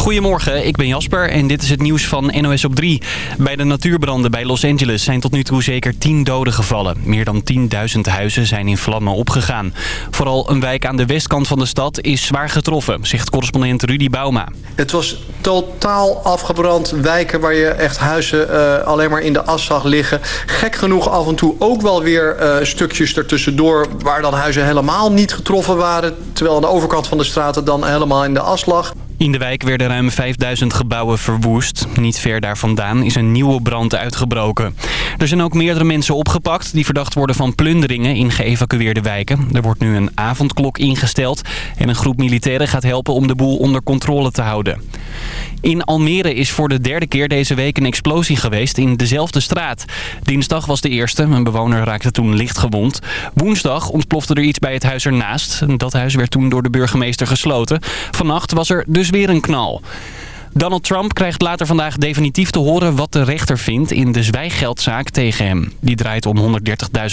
Goedemorgen, ik ben Jasper en dit is het nieuws van NOS op 3. Bij de natuurbranden bij Los Angeles zijn tot nu toe zeker 10 doden gevallen. Meer dan 10.000 huizen zijn in vlammen opgegaan. Vooral een wijk aan de westkant van de stad is zwaar getroffen, zegt correspondent Rudy Bauma. Het was totaal afgebrand. Wijken waar je echt huizen uh, alleen maar in de as zag liggen. Gek genoeg af en toe ook wel weer uh, stukjes ertussendoor... waar dan huizen helemaal niet getroffen waren... terwijl aan de overkant van de straten dan helemaal in de as lag. In de wijk werden ruim 5000 gebouwen verwoest. Niet ver daar vandaan is een nieuwe brand uitgebroken. Er zijn ook meerdere mensen opgepakt die verdacht worden van plunderingen in geëvacueerde wijken. Er wordt nu een avondklok ingesteld en een groep militairen gaat helpen om de boel onder controle te houden. In Almere is voor de derde keer deze week een explosie geweest in dezelfde straat. Dinsdag was de eerste. Een bewoner raakte toen licht gewond. Woensdag ontplofte er iets bij het huis ernaast. Dat huis werd toen door de burgemeester gesloten. Vannacht was er dus weer een knal. Donald Trump krijgt later vandaag definitief te horen wat de rechter vindt in de zwijggeldzaak tegen hem. Die draait om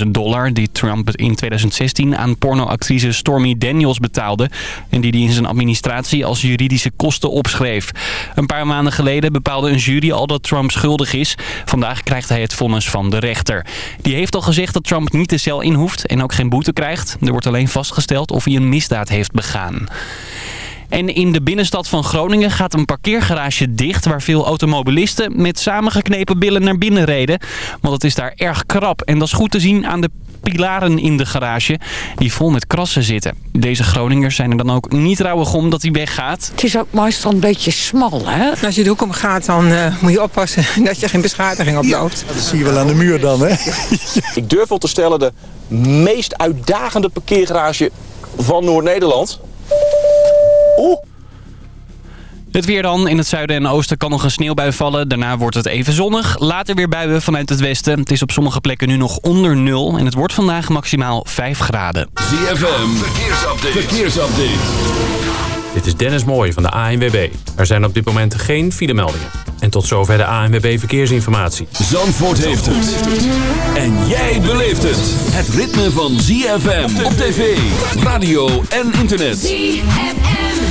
130.000 dollar die Trump in 2016 aan pornoactrice Stormy Daniels betaalde. En die hij in zijn administratie als juridische kosten opschreef. Een paar maanden geleden bepaalde een jury al dat Trump schuldig is. Vandaag krijgt hij het vonnis van de rechter. Die heeft al gezegd dat Trump niet de cel in hoeft en ook geen boete krijgt. Er wordt alleen vastgesteld of hij een misdaad heeft begaan. En in de binnenstad van Groningen gaat een parkeergarage dicht... waar veel automobilisten met samengeknepen billen naar binnen reden. Want het is daar erg krap. En dat is goed te zien aan de pilaren in de garage die vol met krassen zitten. Deze Groningers zijn er dan ook niet rouwig om dat hij weggaat. Het is ook meestal een beetje smal, hè? Als je de hoek om gaat, dan uh, moet je oppassen dat je geen beschadiging oploopt. Ja, dat zie je wel aan de muur dan, hè? Ik durf wel te stellen de meest uitdagende parkeergarage van Noord-Nederland. Oeh. Het weer dan. In het zuiden en oosten kan nog een sneeuwbui vallen. Daarna wordt het even zonnig. Later weer buien vanuit het westen. Het is op sommige plekken nu nog onder nul. En het wordt vandaag maximaal 5 graden. ZFM. Verkeersupdate. Verkeersupdate. Dit is Dennis Mooij van de ANWB. Er zijn op dit moment geen filemeldingen. En tot zover de ANWB Verkeersinformatie. Zandvoort heeft het. En jij beleeft het. Het ritme van ZFM op tv, radio en internet. ZFM.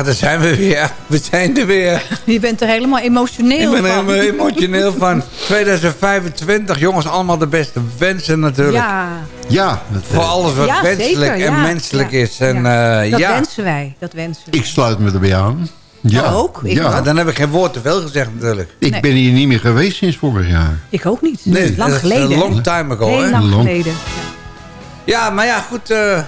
Ja, daar zijn we weer. We zijn er weer. Je bent er helemaal emotioneel van. Ik ben van. helemaal emotioneel van. 2025, jongens, allemaal de beste wensen natuurlijk. Ja. Ja. Voor alles wat ja, wenselijk zeker, en ja. menselijk Ja. is. En, Ja. eh, Dat ja. wensen wij. Dat wensen wij. Ik sluit me erbij aan. Ja, Ja, ook. Ik ja. ook. Dan heb ik geen woord te veel gezegd natuurlijk. Ik Nee. ben hier niet meer geweest sinds vorig jaar. Ik ook niet. Nee, lang geleden. een long time ago. Heel hè? lang geleden. Ja, maar ja, goed. eh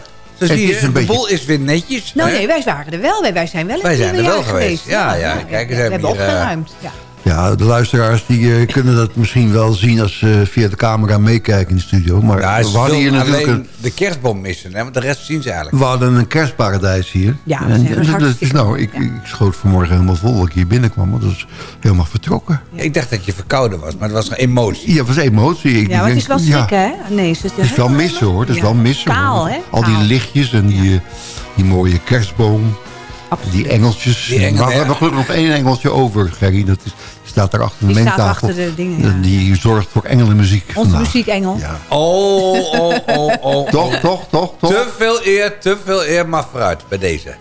Het zie is een de beetje- boel is weer netjes. Nou hè? nee, wij waren er wel. Wij, wij zijn wel in Wij zijn er wel jaar geweest. Ja, ja, kijk eens, We hebben eh, opgeruimd. Ja. Ja, de luisteraars die eh, kunnen dat misschien wel zien als ze via de camera meekijken in de studio. Maar Ja, we ze hadden hier natuurlijk een, de kerstboom missen, hè? want de rest zien ze eigenlijk. we hadden een kerstparadijs hier. Ja, dat En is echt dat is, hartstikke nou, ik, ja. ik schoot vanmorgen helemaal vol dat ik hier binnenkwam. Want dat is helemaal vertrokken. Ik dacht dat je verkouden was, maar het was een emotie. Ja, het was emotie. Ik Ja, maar het is wel schrikken, hè? Nee, het is, Het is wel missen hoor. Het is Ja. wel missen. Kaal, hoor. hè? Al die lichtjes en die, die mooie kerstboom. Absoluut. Die engeltjes. Die engel- maar we ja. hebben gelukkig nog één engeltje over, Gerry. Dat is, staat daar achter de Die staat mengtafel. achter de dingen, ja. En Die zorgt voor engelenmuziek Onze vandaag. muziekengel. Ja. Oh, oh, oh, oh. Toch, toch, toch, toch? Te veel eer, te veel eer, maar vooruit bij deze.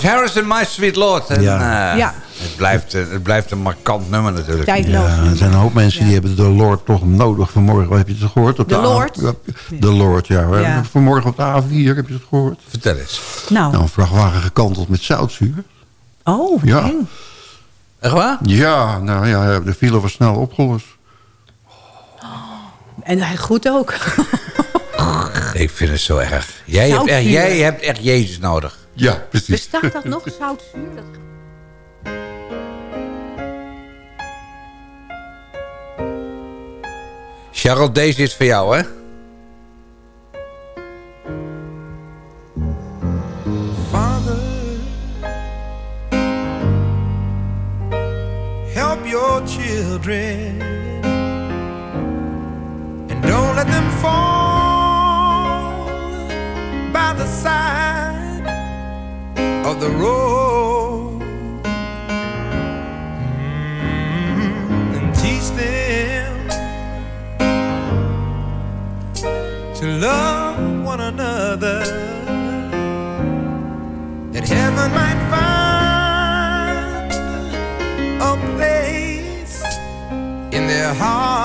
Joyce Harrison, My Sweet Lord. En, Ja. eh, Ja. Het, blijft, eh, het blijft een markant nummer natuurlijk. Tijdloos. Ja, er zijn een hoop mensen die hebben de Lord toch nodig. Vanmorgen heb je het gehoord? Op De A- Lord? De Lord, ja. Vanmorgen op de A4 heb je het gehoord? Vertel eens. Nou, Nou, een vrachtwagen gekanteld met zoutzuur. oh, Ja. eng. Echt waar? Ja, nou ja, de file was snel opgelost. En hij goed ook. Ik vind het zo erg. Jij, hebt echt, jij hebt echt Jezus nodig. Ja, precies. Bestaat dat nog, zoutzuur? Dat... Charles, deze is voor jou, hè? Father, help your children and don't let them fall by the side of the road Mm, and teach them to love one another that heaven might find a place in their hearts.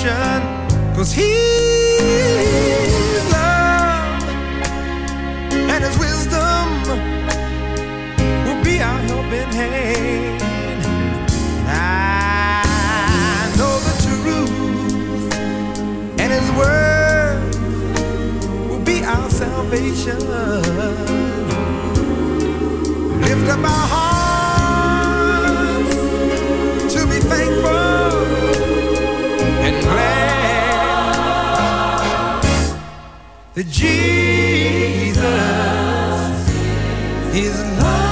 Temptation, cause He's love and His wisdom will be our helping hand. I know the truth, and His word will be our salvation. Jesus is love.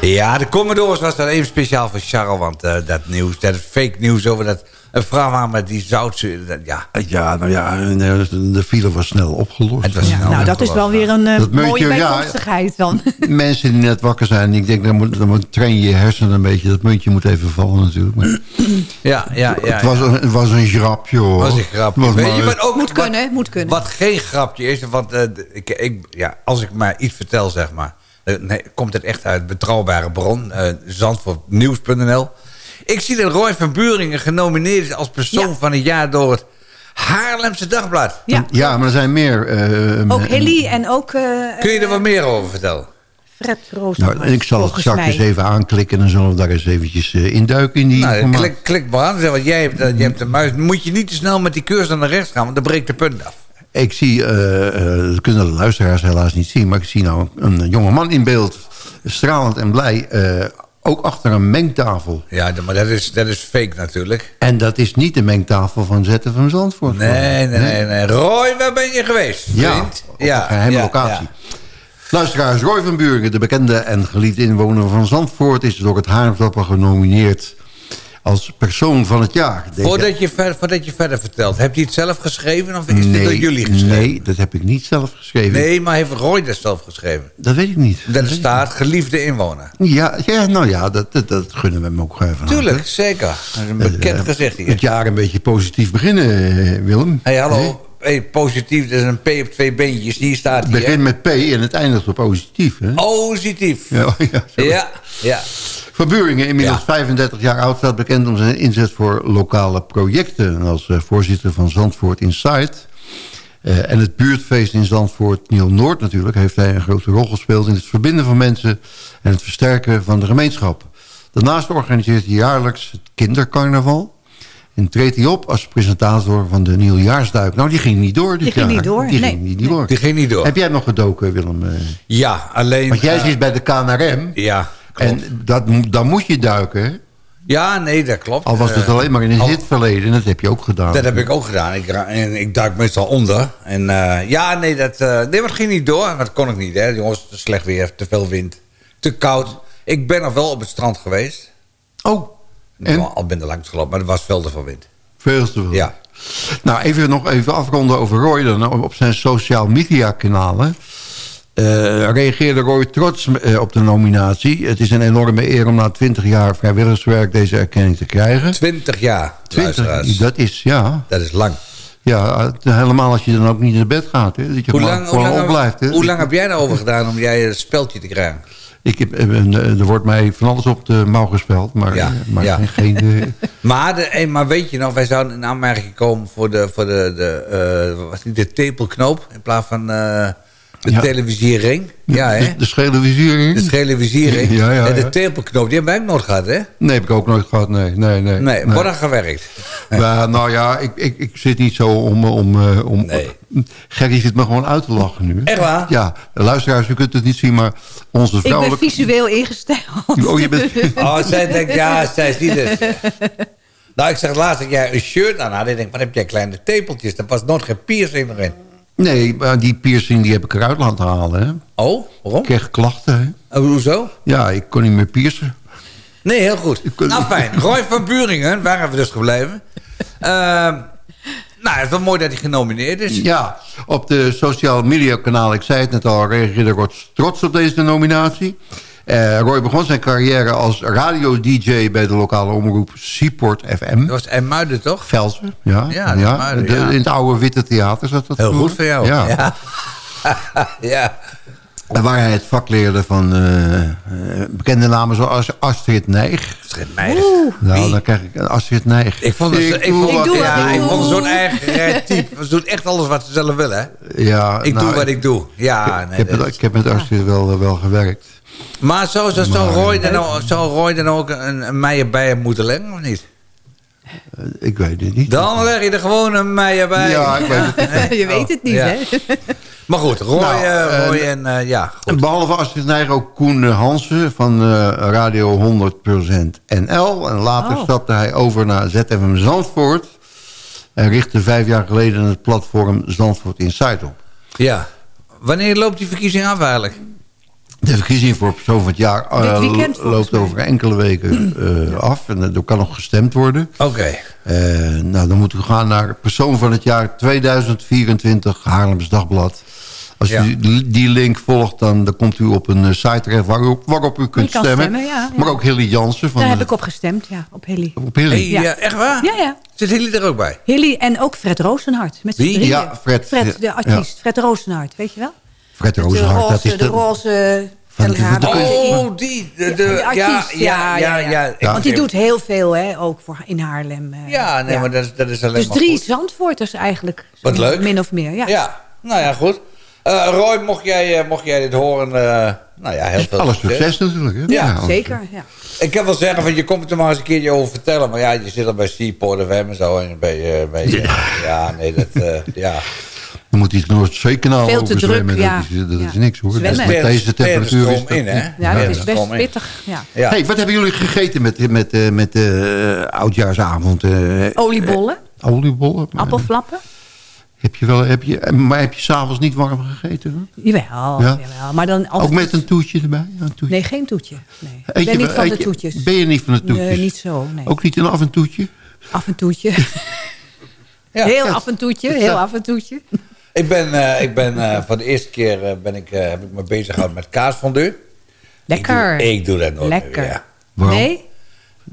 Ja, de Commodores was dan even speciaal voor Charles. Want eh, dat nieuws, dat fake nieuws over dat een vrachtwagen met die zoutzuur. dat- Ja, Ja, nou ja, eh, de file was snel opgelost. het was snel nou, dat is wel weer een eh, Dat mooie bijkomstigheid dan. Mensen die net wakker zijn, ik denk, dan, moet, dan moet, train je je hersenen een beetje. Dat muntje moet even vallen natuurlijk. Maar Ja, ja, ja. het, was ja. een, het was een grapje hoor. was een grapje. Het was Weet maar- je wat ook Moet wat- kunnen, moet kunnen. Wat geen grapje is, want eh, ik, ik, ja, als ik maar iets vertel, zeg maar, nee, komt het echt uit betrouwbare bron, eh zandvoortnieuws.nl. Ik zie dat Roy van Buringen genomineerd is als persoon Ja. van het jaar door het Haarlemse Dagblad. Ja, Ja, maar er zijn meer. eh, ook Hilly en ook eh, Kun je er wat meer over vertellen? Fred Roos. Nou, en ik zal het straks eens even aanklikken... en dan zullen we daar eens eventjes induiken in die Nou, klik, klik maar aan. Zeg, want jij hebt, jij hebt de muis. Moet je niet te snel met die cursor naar rechts gaan, want dan breekt de punt af. Ik zie, dat kunnen de luisteraars helaas niet zien... maar ik zie nou een jonge man in beeld, stralend en blij... eh, ook achter een mengtafel. Ja, maar dat is, dat is fake natuurlijk. En dat is niet de mengtafel van Zetten van Zandvoort. Nee, nee, nee, nee. Roy, waar ben je geweest? Ja, op een geheime ja, locatie. ja. Luisteraars, Roy van Buringen, de bekende en geliefde inwoner van Zandvoort... is door het Haarlemsdorp genomineerd als persoon van het jaar. Voordat je, ver, voordat je verder vertelt, hebt hij het zelf geschreven of is dit door jullie geschreven? Nee, dat heb ik niet zelf geschreven. Nee, maar heeft Roy dat zelf geschreven? Dat weet ik niet. Dat staat geliefde inwoner. Ja, ja nou ja, dat, dat, dat gunnen we hem ook even aan. Tuurlijk, zeker. Dat is een bekend Eh, gezicht hier. Het jaar een beetje positief beginnen, eh, Willem. Hé, hey, hallo. Hey, positief, dat is een P op twee beentjes. Hier staat Het begint met P en het eindigt op positief. Hè? Positief. Ja, ja. Ja, ja. Van Buringen, inmiddels Ja. 35 jaar oud, staat bekend om zijn inzet voor lokale projecten. En als eh, voorzitter van Zandvoort Insight eh, en het buurtfeest in Zandvoort, Nieuw Noord natuurlijk, heeft hij een grote rol gespeeld in het verbinden van mensen en het versterken van de gemeenschap. Daarnaast organiseert hij jaarlijks het kindercarnaval. En treedt hij op als presentator van de nieuwjaarsduik. Nou, die ging niet door dit Die ging niet door, Die nee. ging niet, door. Die ging niet door. Heb jij nog gedoken, Willem? Eh, Ja, alleen... Want jij eh, zit bij de KNRM. Ja, klopt. En dat, dan moet je duiken? Ja, nee, dat klopt. Al was het Eh, alleen maar in het al- hitverleden. Dat heb je ook gedaan. Dat heb ik ook gedaan. Ik, en ik duik meestal onder. En eh, ja, nee, dat, eh, nee, maar het ging niet door. Dat kon ik niet, hè. Jongens, te slecht weer, te veel wind, te koud. Ik ben nog wel op het strand geweest. Oh, en? Nou, al ben er langs gelopen, maar er was veel te veel wind. Veel te veel. Ja. Nou, even nog even afronden over Roy dan. Op op zijn social media kanalen. Eh, reageerde Roy trots eh, op de nominatie. Het is een enorme eer om na 20 jaar vrijwilligerswerk deze erkenning te krijgen. 20 jaar, 20, luisteraars. dat is, ja. Dat is lang. Ja, helemaal als je dan ook niet naar bed gaat. Hè, dat je Hoe gewoon, lang, hoe, lang, opblijft. Hè. hoe lang heb jij daarover gedaan om jij een speldje te krijgen? Ik heb, eh, er wordt mij van alles op de mouw gespeld. Maar, Ja, maar ja. geen... Maar, de, maar weet je nog, wij zouden in aanmerking komen voor de, voor de, de, wat was het, de tepelknoop in plaats van de Ja. televisiering. Ja, hè? de, de schele viziering. De schele viziering. Ja, ja, en de ja. tepelknoop, die hebben wij ook nooit gehad, hè? Nee, heb ik ook nooit gehad. Nee, nee, nee. Nee, aan gewerkt. Maar, nou ja, ik, ik, ik zit niet zo om... om, eh, om Nee. Gerry zit me gewoon uit te lachen nu. Echt waar? Ja, luisteraars, u kunt het niet zien, maar onze Ik ben vrouwelijke... visueel ingesteld. Oh, je bent... Oh, zij denkt, ja, zij ziet het. Nou, ik zeg laatst dat jij een shirt aan had. Ik denk, wat heb jij kleine tepeltjes? Er was nooit geen piercing erin. Nee, maar die piercing die heb ik eruit laten halen. Hè. Oh, waarom? Ik kreeg klachten. Hè. Oh, hoezo? Ja, ik kon niet meer piercen. Nee, heel goed. Nou, fijn. Roy van Buringen, waar hebben we dus gebleven? Ehm nou, het is wel mooi dat hij genomineerd is. Ja, op de social media kanalen, ik zei het net al, reageerde Roy trots op deze nominatie. Eh, Roy begon zijn carrière als radio-dj bij de lokale omroep Seaport FM. Dat was IJmuiden, toch? Velsen, ja. Ja, Muiden, De- ja. In het oude Witte Theater zat dat Heel vroeger. goed voor jou. Ja. Ja. ja. En Waar hij het vak leerde van eh, eh, bekende namen zoals Astrid Nijg. Astrid Nijg. Nou, dan krijg ik een Astrid Nijg. Ik vond het, ik, doe vond, wat doe ja, wat ik ik vond het doe. zo'n eigen type. Ze doet echt alles wat ze zelf willen, hè? Ja, Ik nou, doe wat ik doe. Ja, ik, nee, heb met, ik heb met Astrid wel, wel gewerkt. Maar zou, zou, Roy dan ook, zou Roy dan ook een, een meier bij hem moeten leggen, of niet? Eh, ik weet het niet. Dan leg je er gewoon een meier bij. Ja, ik weet het. Je weet het niet, Ja. hè? Maar goed, Roy, Nou, eh, Roy eh, en eh, ja, En goed. behalve Astrid Nijg ook Koen Hansen van eh, Radio 100% NL. En later Oh. stapte hij over naar ZFM Zandvoort. En richtte vijf jaar geleden het platform Zandvoort Insight op. Ja. Wanneer loopt die verkiezing af eigenlijk? De verkiezing voor persoon van het jaar eh, weekend volgens loopt mij. over enkele weken eh, af. En er kan nog gestemd worden. Oké. Eh, nou, dan moet u gaan naar persoon van het jaar 2024 Haarlems Dagblad. Als Ja. u die- link volgt, dan, dan komt u op een eh, site terecht waarop, waarop u kunt kan stemmen. stemmen, ja, ja. Maar ook Hilly Jansen van Daar de- heb ik op gestemd, ja, op Hilly. op Hilly. Hey, Ja. echt waar? Ja, ja. Zit Hilly er ook bij? Hilly en ook Fred Roosenhart. Met z'n Wie? Ja, Fred. Fred, de artiest. Fred Roosenhart, weet je wel? Fred de Rozenhart, roze, dat is de de... roze Van. Oh, die. De, de, Ja, ja, die ja, artiest, ja, ja, ja. Want die doet heel veel, hè, ook voor in Haarlem. eh, Ja, nee, maar dat, is- dat is alleen Dus maar drie goed. Zandvoorters eigenlijk. Wat leuk. Min of meer, ja. Ja, nou ja, goed. Eh, Roy, mocht jij, eh, mocht jij dit horen, eh, nou ja, heel veel Alle succes natuurlijk. Hè? Ja, Zeker, ja. Ik kan wel zeggen, van, je komt er maar eens een keertje over vertellen. Maar ja, je zit al bij Seaport FM en zo. En bij, eh, bij, ja. ja, nee, dat, eh, ja. Dan moet iets Noordzeekanaal Veel te druk, ja. Dat is, dat is niks hoor. Zwemmen. Met deze temperatuur is Stroom in, hè? Ja, dat is best pittig, ja. Ja. Hey, wat hebben jullie gegeten met, met, eh, met de oudjaarsavond? eh, Oliebollen, oliebollen? appelflappen. Heb je wel, heb je, maar heb je s'avonds niet warm gegeten? Hoor? Jawel, Ja? jawel. Maar dan altijd... Ook met een toetje erbij? Een toetje. Nee, geen toetje. Nee. Eet Ik je ben niet wel- van de je- toetjes. Ben je niet van de toetjes? Nee, niet zo, nee. Ook niet een af en toetje? Af en toetje. Ja. Heel af en toetje, heel af en toetje. Ik ben, eh, ik ben eh, voor de eerste keer eh, ben ik, eh, heb ik me bezig gehouden met kaasfondue. Lekker. Ik doe, ik doe dat nooit Lekker. meer, ja. Waarom? Nee?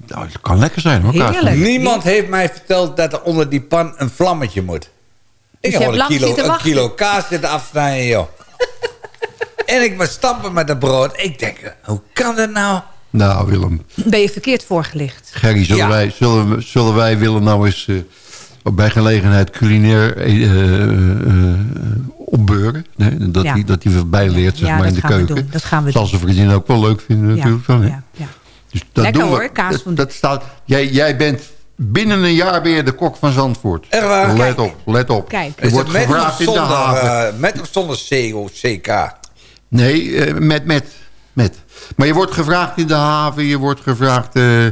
Nou, het kan lekker zijn hoor. Heerlijk. Niemand heeft mij verteld dat er onder die pan een vlammetje moet. Ik je heb een kilo, een kilo kaas zitten afsnijden, joh. en ik was stampen met dat brood. Ik denk, hoe kan dat nou? Nou Willem, Ben je verkeerd voorgelicht? Gerry, zullen, Ja. wij, zullen, wij willen nou eens eh, op bij gelegenheid culinair eh, eh, eh, opbeuren? Nee? Dat Ja. hij dat hij voorbij leert zeg Ja, maar, in dat de gaan we keuken. doen. Dat gaan we Zal doen. zijn vriendin ook wel leuk vinden Ja, natuurlijk. Ja, ja. Dus dat Lekker doen we. hoor, kaas Dat, van- dat staat, jij, jij bent binnen een jaar ben je de kok van Zandvoort. Echt waar? Let Kijk. op, let op. Kijk. Je wordt gevraagd of in de zonder, haven. eh, met of zonder C-O-C-K? Nee, eh, met, met, met. Maar je wordt gevraagd in de haven, je wordt gevraagd eh,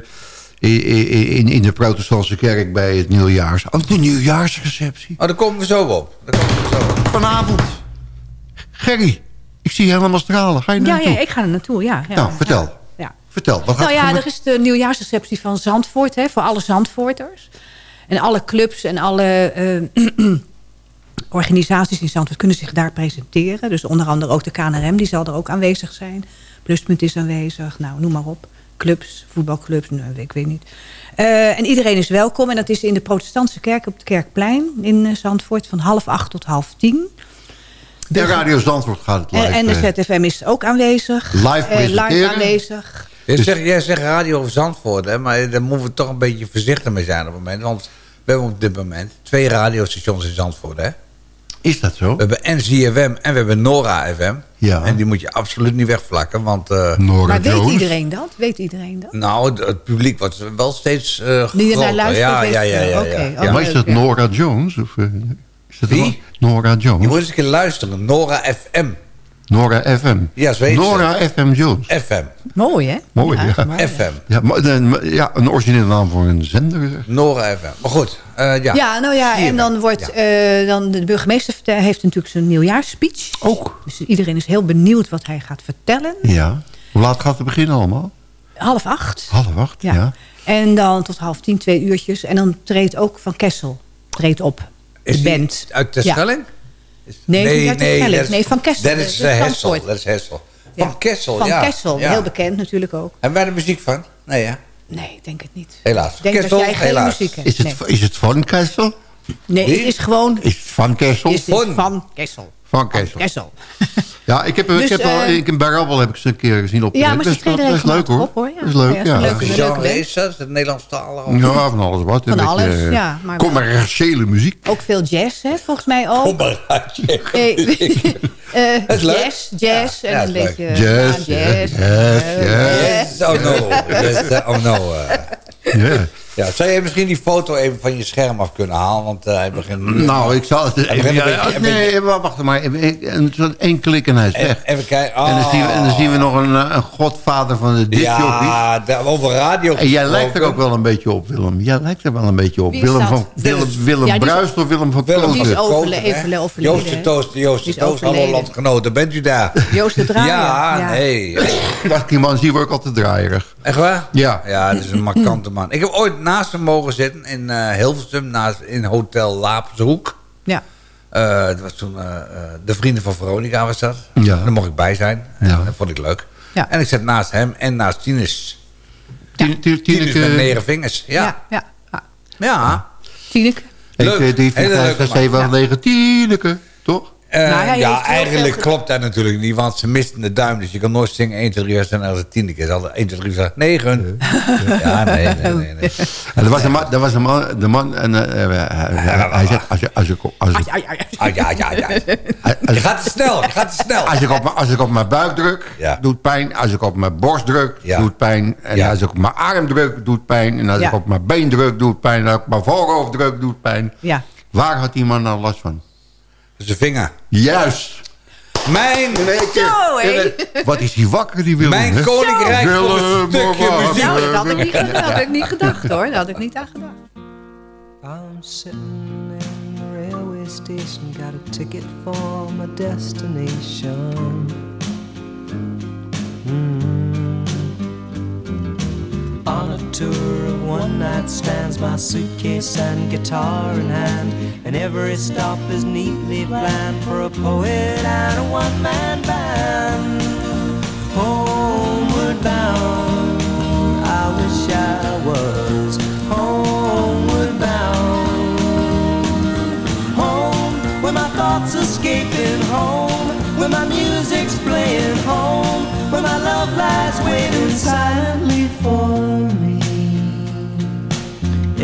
in, in, in de protestantse kerk bij het nieuwjaars. Oh, de nieuwjaarsreceptie. Oh, daar komen we zo op. Daar komen we zo op. Vanavond. Gerry, ik zie je helemaal stralen. Ga je Ja, naartoe? ja, ik ga er naartoe, ja. ja. Nou, vertel. Vertel, wat Nou ja, er is de nieuwjaarsreceptie van Zandvoort, hè, voor alle Zandvoorters. En alle clubs en alle eh, organisaties in Zandvoort kunnen zich daar presenteren. Dus onder andere ook de KNRM, die zal er ook aanwezig zijn. Pluspunt is aanwezig, nou, noem maar op. Clubs, voetbalclubs, nou, ik weet niet. Eh, en iedereen is welkom. En dat is in de protestantse kerk op het Kerkplein in eh, Zandvoort... van half acht tot half tien. De Radio Zandvoort gaat het live. En, en de ZFM is ook aanwezig. Live Eh, live aanwezig. Jij zegt, jij zegt radio over Zandvoort, hè, maar daar moeten we toch een beetje voorzichtig mee zijn op het moment. Want we hebben op dit moment twee radiostations in Zandvoort. Hè? Is dat zo? We hebben NZFM en we hebben Nora FM. Ja. En die moet je absoluut niet wegvlakken, want... eh, Nora Maar weet Jones. iedereen dat? Weet iedereen dat? nou, het- het publiek wordt wel steeds eh Die ernaar groter. luistert, Ja, ja, ja, ja, Oké, ja. ja. Maar is dat. Nora Jones? Of, is dat Wie? Nora Jones. Je moet eens een keer luisteren. Nora FM. Nora FM. Ja, zo heet ze. Nora FM Jones. FM. Mooi, hè? Mooi, ja. FM. Ja, maar, de- ja, een originele naam voor een zender. zeg. Nora FM. Maar goed, eh, ja. Ja, nou ja, en dan wordt Ja. eh, dan de burgemeester heeft natuurlijk zijn nieuwjaarsspeech. Ook. Dus iedereen is heel benieuwd wat hij gaat vertellen. Ja. Hoe laat gaat het beginnen allemaal? Half acht. Half acht, ja. Ja. En dan tot half tien, twee uurtjes. En dan treedt ook Van Kessel treedt op. De Is die band. uit de Ja. Schelling? Nee, de dat is- Nee, van Kessel. Dat is is eh, Hessel. Zandvoort. Dat is Hessel. Ja. Van Kessel, Van ja. Kessel, Ja. heel bekend natuurlijk ook. Hebben wij er muziek van? Nee, ja. Nee, ik denk het niet. Helaas. Ik denk Kessel, dat jij geen helaas. muziek hebt. Is het, nee. is het Van Kessel? nee, Wie? het is gewoon... Is het Van Kessel? Is het Van. van Kessel. Van Kessel. Kessel. Ja, ik heb, Dus, ik heb al, eh, ik, bij Rabbel heb ik ze een keer gezien op Ja, maar ze dat, is- dat is leuk hoor. op, hoor, ja. Dat is leuk, Ja, ja. leuke band. Race, dat is het Nederlands taal. Ja, van alles wat. Van Een alles, beetje, eh, ja, maar- Commerciële muziek. Ook veel jazz, hè, volgens mij ook. Eh, eh, Dat is leuk. jazz, jazz Ja, en ja, een beetje... Jazz, ja, jazz. Eh. Yes, oh no. Yes, uh, oh no. eh. Ja. Ja, zou je misschien die foto even van je scherm af kunnen halen? Want eh, hij begint nu... Nou, ik zal het... een Ja, beetje- een nee, wacht maar. Even- Zo'n één klik en hij is weg. Even, even kijken. En, dan zien we, en dan zien we Oh. nog een, eh, een godvader van de discjockey. Ja, daar- over radio En jij lijkt er ook wel een beetje op, Willem. Jij lijkt er wel een beetje op. Willem, van, Willem, Willem Ja, die is- Bruist of Willem van Willem Die is even overleden, Joost de hè? Toast, Joost de Die Toast, hallo landgenoten, bent u daar? Joost de Draaier. Ja, ja. nee. Wacht, die man zie ik altijd draaierig. Echt waar? Ja. Ja, dat is een markante man. Ik heb ooit naast hem mogen zitten in eh, Hilversum, naast, in Hotel Lapenshoek. Ja. Eh dat was toen eh, eh, de vrienden van Veronica was dat. Ja. Daar mocht ik bij zijn. Ja. Dat vond ik leuk. Ja. En ik zat naast hem en naast Tinus. Tien- tien- Tinus Tineke- met negen vingers. Ja. Ja, ja. ja. Ja. Tineke. Leuk. 1, 2, 3, 4, Hele 5, leuke 6, man. 7, 8, 9, Tineke. Toch? Eh, heeft ja, eigenlijk klopt dat natuurlijk niet, want ze misten de duim. Dus je kan nooit zingen 1, 2, 3, 4, 5, 6, 10 keer. Ze hadden 1, 2, 3, 4, 9. Ja, nee, nee, nee. nee. En er was een man, er was een man, de man en uh, uh, hij, zegt, als, je, als, je, als, je, Ja, ja, ja. Ah, ja, ja, ja. als, Je gaat te snel, je gaat te snel. als, ik op, mijn- als ik op mijn buik druk, Ja. doet pijn. Als ik op mijn borst druk, Ja. doet pijn. En Ja. als ik op mijn arm druk, doet pijn. En als Ja. ik op mijn been druk, doet pijn. En als ik op mijn voorhoofd druk, doet pijn. Ja. Waar had die man nou last van? Zijn vinger. Juist. Mijn, Zo, hé. Wat is hij wakker, die Willem? mijn koninkrijk voor een stukje muziek. Nou, dat had ik niet, gedacht, dat had ik niet gedacht, hoor. Dat had ik niet aan gedacht. I'm sitting in the railway station, got a ticket for my destination. Mm. On a tour of one night stands, my suitcase and guitar in hand, and every stop is neatly planned for a poet and a one man band. Homeward bound, I wish I was homeward bound. Home, where my thoughts escaping home, where my music's playing home, where my love lies waiting silently for.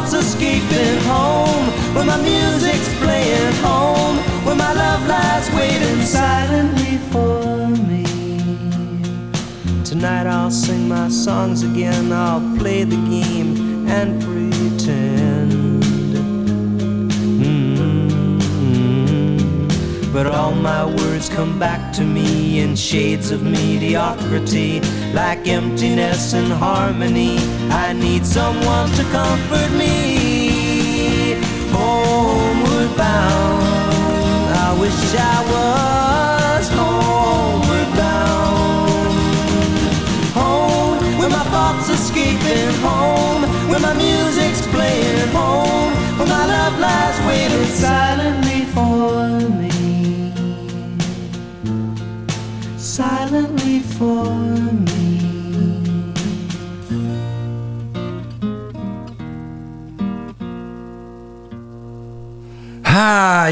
thoughts escaping home, where my music's playing home, where my love lies waiting silently for me. Tonight I'll sing my songs again, I'll play the game and pretend. But all my words come back to me in shades of mediocrity, like emptiness and harmony. I need someone to comfort me. Homeward bound, I wish I was homeward bound. Home, where my thoughts escaping home, where my music's playing home, where my love lies waiting silently for me.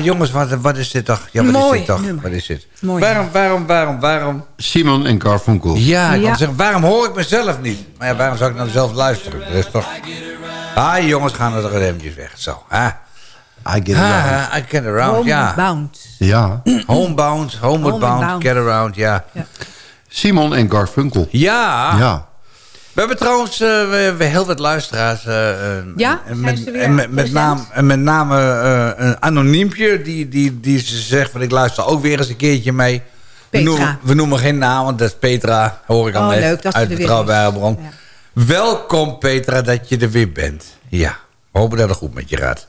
Jongens, wat, wat is dit toch? Ja, wat Mooi is dit toch? Wat is dit? Mooi waarom, waarom, waarom, waarom? Simon en Garfunkel. Ja, ik Ja. zeggen, waarom hoor ik mezelf niet? Maar ja, waarom zou ik nou zelf luisteren? Dat is toch... Ah, jongens, gaan er toch eventjes weg. Zo, ah. I get it Ah, I get around, Homeward ja. bound. Ja. Homebound, homeward bound, get around, ja. Simon en Garfunkel. Ja. Ja. We hebben trouwens eh, we, we heel wat luisteraars. eh, eh, Ja, en zijn met, ze weer en met, met, present? naam, en met name eh, een anoniempje. Die, die, die ze zegt van ik luister ook weer eens een keertje mee. We Petra. noemen, we noemen geen naam, want dat is Petra. Hoor ik al Oh, net. leuk dat ze uit betrouwbare is. bron. Ja. Welkom Petra dat je er weer bent. Ja, we hopen dat het goed met je gaat.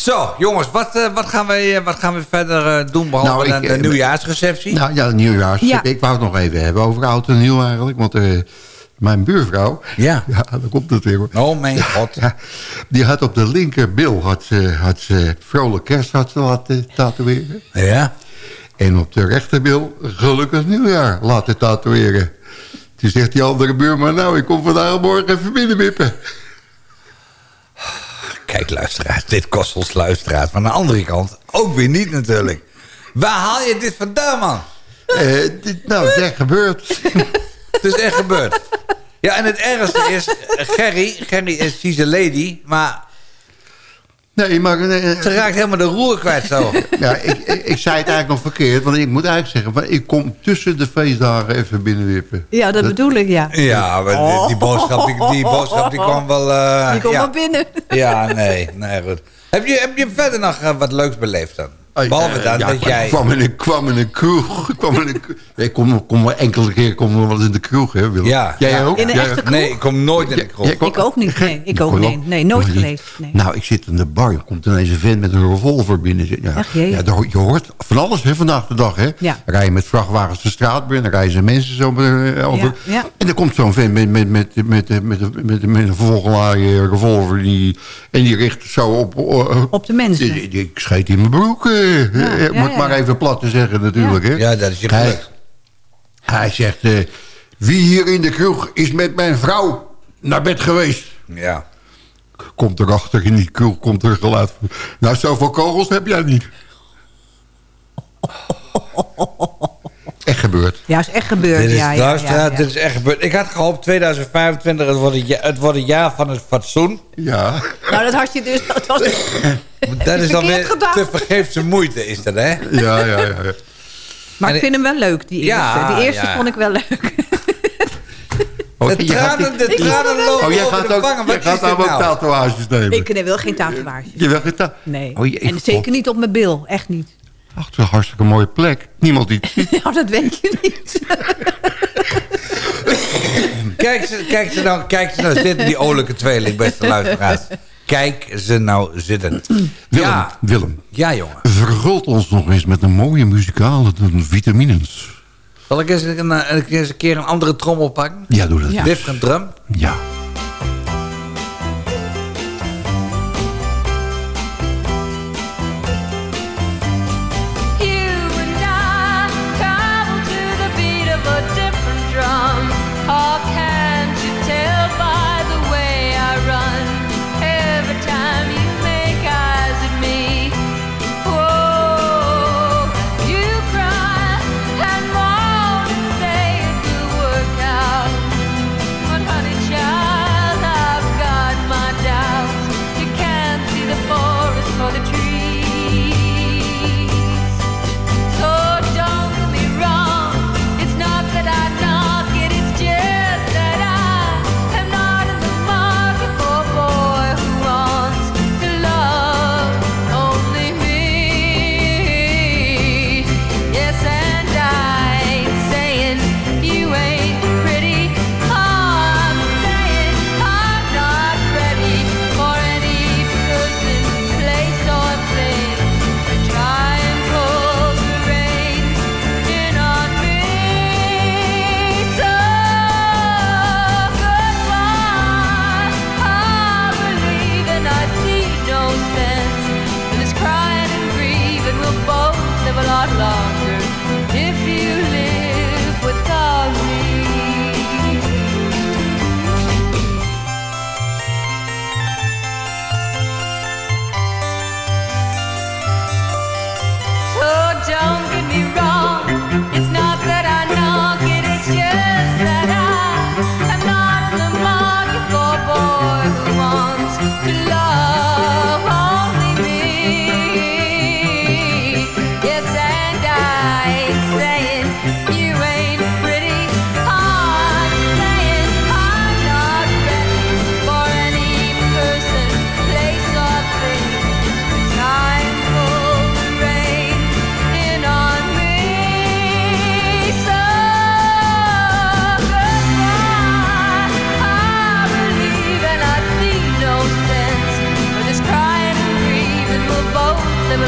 Zo, jongens, wat, eh, wat, gaan, wij, eh, wat gaan we verder eh, doen behalve Nou, ik, de, de nieuwjaarsreceptie? Nou ja, nieuwjaars. Ja. Ik wou het nog even hebben over oud en nieuw eigenlijk. Want eh, mijn buurvrouw... Ja. Ja, daar komt het weer. hoor. Oh mijn god. Ja, die had op de linkerbil had ze, had ze vrolijk kerst had ze laten tatoeëren. Ja? En op de rechterbil gelukkig nieuwjaar laten tatoeëren. Toen zegt die andere buurman, nou ik kom vandaag en morgen even binnenwippen. Kijk, luisteraars, dit kost ons luisteraars. Maar aan de andere kant ook weer niet natuurlijk. Waar haal je dit vandaan, man? Eh, dit, nou, het is echt gebeurd. Het is echt gebeurd. Ja, en het ergste is, Gerry, Gerry is she's a lady, maar Nee, maar... nee, ze raakt helemaal de roer kwijt zo. Ja, ik, ik, ik zei het eigenlijk nog verkeerd. Want ik moet eigenlijk zeggen, van, ik kom tussen de feestdagen even binnenwippen. Ja, dat, bedoel ik, ja. Ja, maar die, die boodschap, die, die boodschap die kwam wel... eh, Je komt ja. maar binnen. Ja, nee, nee, goed. Heb je, heb je verder nog eh, wat leuks beleefd dan? Behalve Eh, dan ja, dat ik jij... kwam in een, kwam in een kroeg. Ik kwam in een, kroeg. ik kom, kom wel enkele keer kom wel eens in de kroeg, hè Willem? Ja, Jij ja. ook? In een Jij echte ook? kroeg? Nee, ik kom nooit in de kroeg. Ik ook niet, nee. Ik ook niet. Nee, nooit geweest, nee. Nou, ik zit in de bar. Er komt ineens een vent met een revolver binnen. Ja, jee. ja, je hoort van alles hè, vandaag de dag. Hè? Ja. Dan rij je met vrachtwagens de straat binnen. Dan rijden mensen zo eh, over. Ja, ja. En dan komt zo'n vent met, met, met, met, met, met, met, met een volgeladen revolver. Die, en die richt zo op... eh, Op de mensen. Ik scheet in mijn broek. Eh, eh, ja, moet maar even plat te zeggen natuurlijk. Hè? Ja, dat is je Hij- geluk. Hij zegt... eh, wie hier in de kroeg is met mijn vrouw naar bed geweest? Ja. Komt erachter in die kroeg, komt er geluid. Nou, zoveel kogels heb jij niet. Echt gebeurd. Ja, is echt gebeurd. Dit is, ja, ja, ja, ja. dit is echt gebeurd. Ik had gehoopt 2025, het wordt het, ja- het wordt het jaar van het fatsoen. Ja. Nou, dat had je dus... Dat was, Dat is dan weer gedaan. te vergeefse moeite, is dat, hè? Ja, ja, ja. ja. maar En ik vind hem wel leuk, die Ja, eerste. die eerste ja. vond ik wel leuk. Oh, De je gaat- tranen, de tranen lopen oh, jij gaat de ook, jij Wat gaat nou ook nou? tatoeages nemen. Ik nee, wil geen tatoeages. Je wil geen ta- Nee. Oh, je- en zeker vond- niet op mijn bil. Echt niet. Ach, het is een hartstikke mooie plek. Niemand die... Nou, dat weet je niet. Kijk ze, kijk ze nou, kijk ze nou zitten, die olijke tweeling, beste luisteraars. Kijk ze nou zitten. Willem, Ja, Willem, ja jongen. verguld ons nog eens met een mooie muzikale vitamines. Zal ik eens een, een, eens een keer een andere trommel pakken? Ja, doe dat. Ja. Different drum. Ja.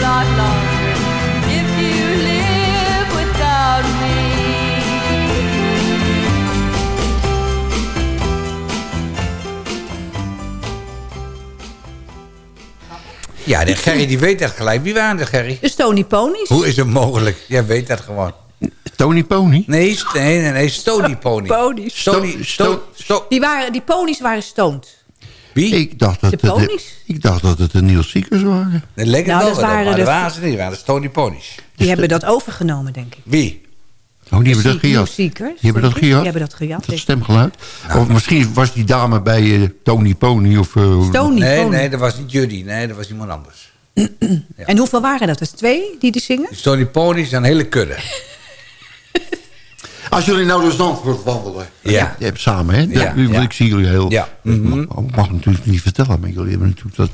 Longer if you live without me. Ja, de Gerry die weet dat gelijk. Wie waren de Gerry? De Stony Ponies. Hoe is het mogelijk? Jij weet dat gewoon. Tony Pony? Nee, nee, nee, nee Stony Pony. Ponies. Stony, sto, sto, Die, waren, die ponies waren stoned. Wie? Ik dacht dat, De het, ik dacht dat het de Niels Ziekers waren. Nou, wel dat waren maar de- waren ze niet. Dat waren de Stony Ponies. Die hebben dat overgenomen, denk ik. Wie? Oh, die hebben dat gejat. Die hebben dat gejat? Die hebben dat gejat, Dat denk ik. stemgeluid. Of misschien was die dame bij eh, Tony Pony of... eh, Nee, Pony. nee, dat was niet Judy. Nee, dat was iemand anders. En hoeveel waren dat? Dat is twee die die zingen? Die Stony Ponies zijn een hele kudde. Als jullie nou door Zandvoort wandelen. Ja. Je hebt samen, hè? Ja, Ja, ja. Ik zie jullie heel... Ja. Ik mag, ik mag natuurlijk niet vertellen, maar jullie hebben natuurlijk dat...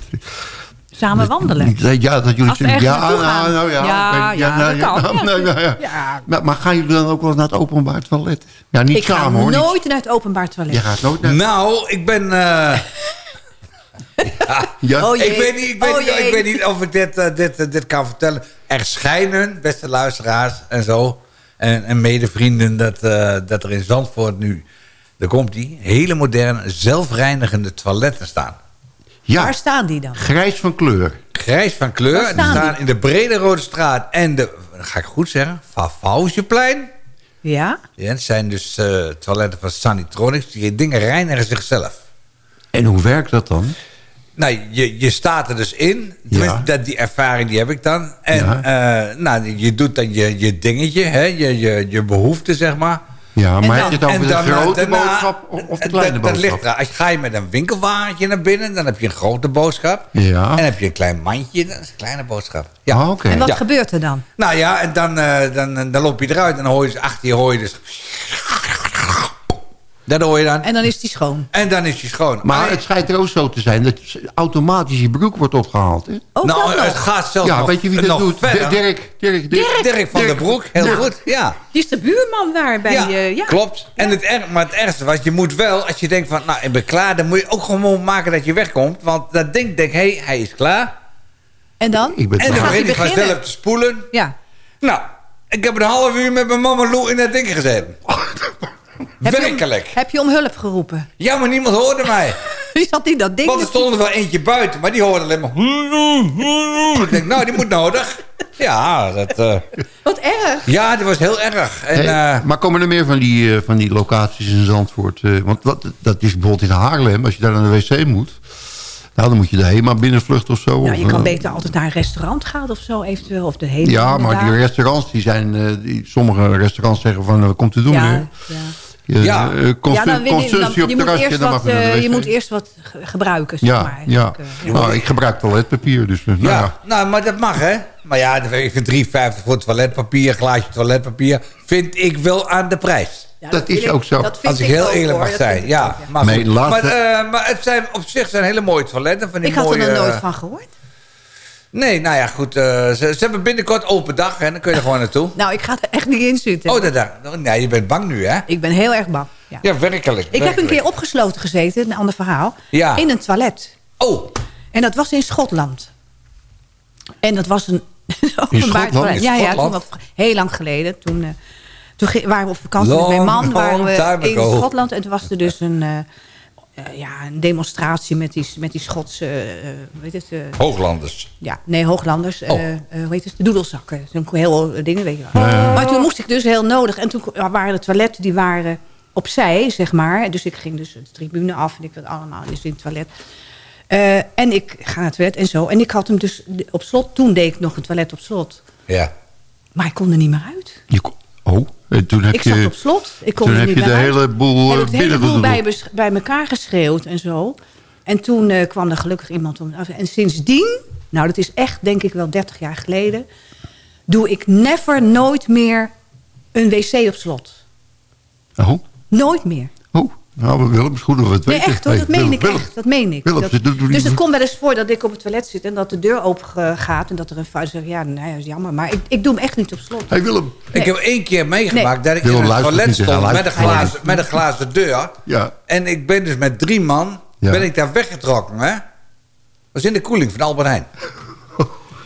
Samen wandelen. Ja, dat jullie... Als ja, nou, nou ja. Ja, Ik ja, nou, dat kan. nou, nou, ja. Ja. Maar, maar gaan jullie dan ook wel naar het openbaar toilet? Ja, niet ik ga samen, hoor. niet- nooit naar het openbaar toilet. Je gaat nooit naar... Nou, ik ben... eh, Ja. Oh, ik, weet niet, ik, weet Oh, niet, ik weet niet of ik dit, eh, dit, eh, dit kan vertellen. Er schijnen, beste luisteraars en zo... en, en medevrienden, dat, eh, dat er in Zandvoort nu... daar komt die, hele moderne, zelfreinigende toiletten staan. Ja, Waar staan die dan? grijs van kleur. Grijs van kleur. Waar Die staan staan die? in de Brede Rode Straat en de, ga ik goed zeggen, Van Fausjeplein. Ja? Ja, het zijn dus eh, toiletten van Sanitronics. Die dingen reinigen zichzelf. En hoe werkt dat dan? Nou, je, je staat er dus in. Ja. dat, die ervaring die heb ik dan. En Ja. eh, nou, je doet dan je, je dingetje, hè? Je, je, je behoefte, zeg maar. Ja, maar dan- heb je het over de dan, eh, grote daarna- boodschap of de kleine dat, dat boodschap? ligt eraan. Als je ga je met een winkelwagentje naar binnen, dan heb je een grote boodschap. Ja. En heb je een klein mandje, dat is een kleine boodschap. Ja. Ah, oké. En wat Ja. gebeurt er dan? Nou ja, en dan, eh, dan, dan loop je eruit en dan hoor je dus achter je hoor je dus... Dat hoor je dan. En dan is die schoon. En dan is hij schoon. Maar het schijnt er ook zo te zijn dat automatisch je broek wordt opgehaald. Hè? Ook nou, het nog. gaat zelfs Ja, nog, weet je wie dat doet? Dirk, Dirk, Dirk. Dirk van der Broek, heel Ja. goed. Ja, Die is de buurman daar bij ja, je. Ja. klopt. En het er, maar het ergste was, je moet wel, als je denkt van, nou, ik ben klaar, dan moet je ook gewoon maken dat je wegkomt. Want dat ding denkt, hé, hey, hij is klaar. En dan? Ik ben En dan dan hij beginnen. vanzelf te spoelen. Ja. Nou, ik heb een half uur met mijn mama Lou in dat ding gezeten. Heb je om- Werkelijk. heb je om hulp geroepen? Ja, maar niemand hoorde mij. Wie zat in dat ding? Want er stond er wel eentje buiten, maar die hoorde alleen maar... Ik denk, nou, die moet nodig. Ja, dat, eh, Wat erg. ja, dat was heel erg. En, Hey, eh, maar komen er meer van die, eh, van die locaties in Zandvoort? eh, want wat, dat is bijvoorbeeld in Haarlem. Als je daar naar de wc moet... Nou, dan moet je de HEMA binnenvluchten of zo. Nou, of, je kan beter altijd naar een restaurant gaan of zo eventueel. Of de hele Ja, maar die restaurants, die zijn... eh, die, sommige restaurants zeggen van... wat komt u doen, ja, ja. Je, Ja. eh, Ja, dan wil je, consumptie dan, op je, het moet terrasje, eerst wat, eh, je moet eerst wat ge- gebruiken, zeg Ja, maar. ja. Eh, Nou, ik gebruik toiletpapier, dus... nou ja, ja. nou, maar dat mag, hè? Maar ja, dat- ik vind 3,50 voor toiletpapier, glaasje toiletpapier... vind ik wel aan de prijs. ja, dat is ik- ook zo. dat vind Als ik heel eerlijk hoor, mag zijn. Ja, ook, maar, maar, eh, maar het zijn op zich zijn hele mooie toiletten. Van die Ik had er mooie, nog nooit van gehoord. Nee, nou ja, goed. eh, ze, ze hebben binnenkort open dag en dan kun je er gewoon naartoe. Nou, ik ga er echt niet in zitten. Oh, dat, dat, nee, je bent bang nu, hè? Ik ben heel erg bang. Ja. Ja, werkelijk. ik heb een keer opgesloten gezeten, een ander verhaal. Ja. In een toilet. Oh, En dat was in Schotland. En dat was een openbaar toilet. Ja, ja, toen heel lang geleden. Toen, eh, toen waren we op vakantie met mijn man. Waren we in. Schotland. En toen was er dus een, eh, eh, ja, een demonstratie met die, met die Schotse... eh, weet het, eh, Hooglanders. ja, nee, Hooglanders. Oh. eh, eh, hoe heet het? De doedelzakken. Zo'n heel eh, dingen, weet je wel. Maar toen moest ik dus heel nodig. En toen waren de toiletten, die waren opzij, zeg maar. Dus ik ging dus de tribune af en ik werd allemaal dus in het toilet. Eh, en ik ga naar het toilet en zo. En ik had hem dus op slot. Toen deed ik nog een toilet op slot. Ja. Maar ik kon er niet meer uit. Je kon- oh, en toen heb ik je... zat op slot. Ik kon toen heb niet je meer de hele boel, Heb eh, ik de hele binnen boel bij, bij elkaar geschreeuwd en zo. En toen eh, kwam er gelukkig iemand om. En sindsdien, nou dat is echt denk ik wel 30 jaar geleden... doe ik never, nooit meer een wc op slot. Oh, Nooit meer. oh. Nou, we willen goed dat we het Nee, weten. echt hoor, Hey, dat meen Willem, ik Willem. echt. Dat meen ik. Willem, Dat- dat dus het komt wel eens voor dat ik op het toilet zit... en dat de deur open gaat en dat er een fout zegt... ja, nee, dat is jammer, maar ik, ik doe hem echt niet op slot. Hey Willem. Ik heb één keer meegemaakt dat ik Willem in een luistert toilet stond met een, glazen, met een glazen deur. Ja. En ik ben dus met drie man Ja. ben ik daar weggetrokken, hè? was in de koeling van Albert Heijn.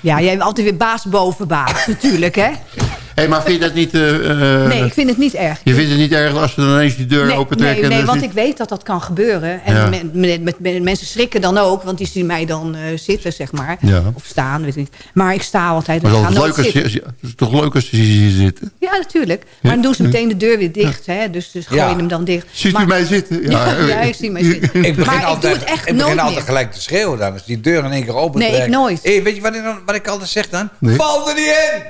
Ja, jij bent altijd weer baas boven baas, natuurlijk, hè? Hé, maar vind je dat niet... eh, eh, Nee, ik vind het niet erg. Je vindt het niet erg als ze dan ineens die deur Nee, opentrekken? nee, en nee er want ik weet dat dat kan gebeuren. En Ja. met- met- mensen schrikken dan ook, want die zien mij dan eh, zitten, zeg maar. Ja. Of staan, weet ik niet. Maar ik sta altijd. Maar het is, nooit leuk als je, zitten. als je- het is toch leuk als ze hier zitten? Ja, natuurlijk. Maar dan doen ze meteen de deur weer dicht. Hè? Dus, dus gooi je Ja. hem dan dicht. Ziet maar, u mij zitten? Ja, ja, ik zie mij zitten. Ik begin, maar ik altijd, doe het echt ik begin altijd meer. gelijk te schreeuwen dan. Als die deur in één keer open Nee, ik nooit. Hey, weet je wat ik, dan, wat ik altijd zeg dan? Nee. Val er niet in!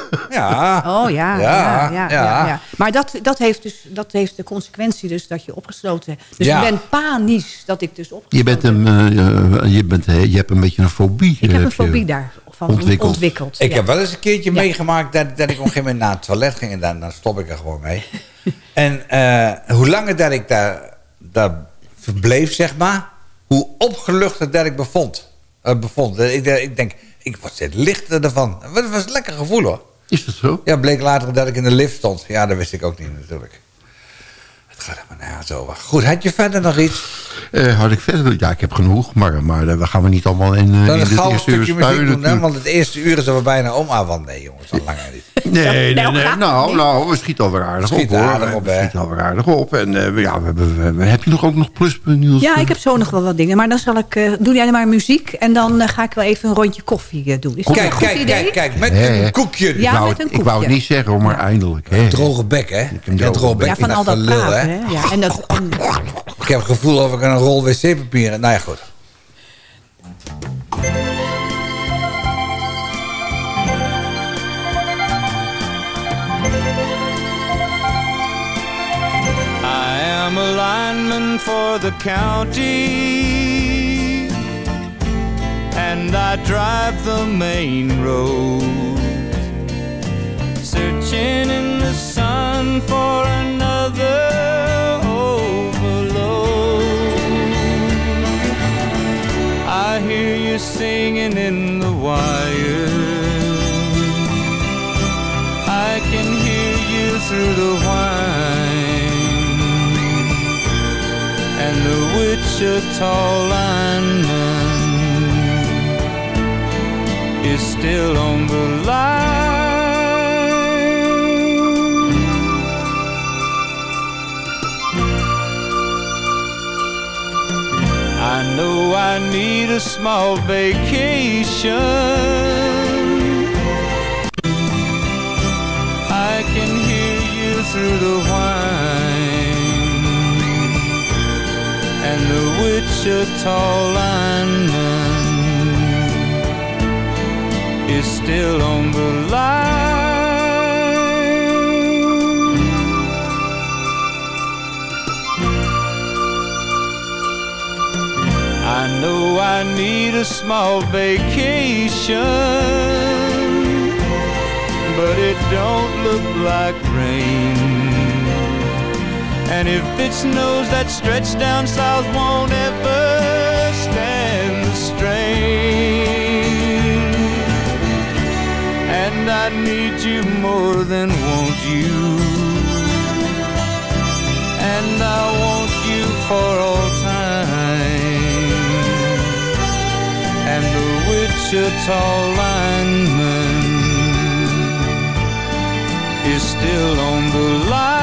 Ja. Oh ja, ja, Ja, ja, ja, ja. ja. Maar dat, dat, heeft dus, dat heeft de consequentie dus dat je opgesloten hebt. Dus Ja. ik ben panisch dat ik dus opgesloten Je, bent een, eh, eh, je, bent, eh, je hebt een beetje een fobie. Ik heb een je fobie daarvan ontwikkeld. ontwikkeld. Ik ja. heb wel eens een keertje meegemaakt dat, dat ik op een gegeven moment naar het toilet ging. En dan, dan stop ik er gewoon mee. en eh, hoe langer dat ik daar, daar verbleef, zeg maar... hoe opgeluchter dat ik bevond. bevond. Ik, ik denk, ik was steeds lichter ervan. Het was een lekker gevoel hoor. Is dat zo? Ja, bleek later dat ik in de lift stond. Ja, dat wist ik ook niet natuurlijk. Nou, zo. Goed, had je verder nog iets? Eh, had ik verder... Ja, ik heb genoeg, maar, maar eh, we gaan we niet allemaal in, eh Dan in dit een eerste stukje muziek doen, hè? Want het eerste uur is er bijna om. Ah, want nee jongens, al langer niet. Nee, nee, Nou, nee. Nou, nou, we schieten alweer aardig We schieten op, hoor. aardig op, we hè. schieten alweer aardig op. En eh, ja, we hebben, we hebben- heb je nog ook nog pluspunt, Niels? Ja, ik heb zo nog wel wat dingen. Maar dan zal ik... eh, doe jij maar muziek. En dan eh, ga ik wel even een rondje koffie eh, doen. Is Kijk, kijk, idee? kijk, kijk. Met een koekje. Ja, ik, wou met het, een ik wou het koekje. niet zeggen, hoor, maar eindelijk. Hè. Droge bek, hè? droge bek Ja, van al dat praten. hè? Hè? Ja, en dat, en- Ik heb het gevoel of ik een rol wc-papier... Nou ja, goed. I am a lineman for the county, and I drive the main road, searching in the sun for another you singing in the wire. I can hear you through the whine and the Wichita lineman is still on the line. Need a small vacation. I can hear you through the whine and the Wichita lineman is still on the line. I need a small vacation but it don't look like rain. And if it snows, that stretch down south won't ever stand the strain. And I need you more than want you. And I want you for all time. And the Wichita lineman is still on the line.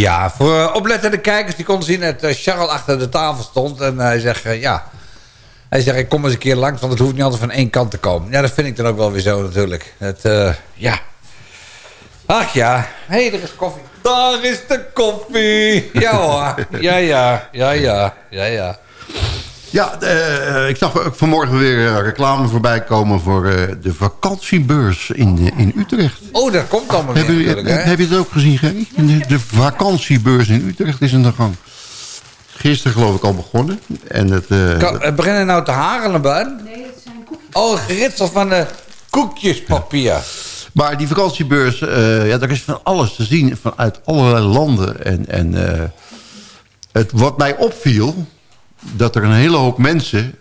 Ja, voor eh, oplettende kijkers die konden zien dat eh, Charles achter de tafel stond. En hij zegt, eh, ja... Hij zegt, ik kom eens een keer langs, want het hoeft niet altijd van één kant te komen. Ja, dat vind ik dan ook wel weer zo natuurlijk. Het, eh, ja. Ach ja, hé, hey, er is koffie. Daar is de koffie. Ja hoor. Ja, ja, ja, ja, ja, ja. Ja, eh, ik zag ook vanmorgen weer eh, reclame voorbij komen voor eh, de vakantiebeurs in, in Utrecht. Oh, dat komt allemaal weer heb je het ook gezien, Gerry? De, de vakantiebeurs in Utrecht is in de gang. Gisteren geloof ik al begonnen. En het, eh, Kan, beginnen nou te hagelen? Nee, dat zijn koekjes. Oh, geritsel van de koekjespapier. Maar die vakantiebeurs, eh, ja, daar is van alles te zien vanuit allerlei landen. En, en eh, het, wat mij opviel, dat er een hele hoop mensen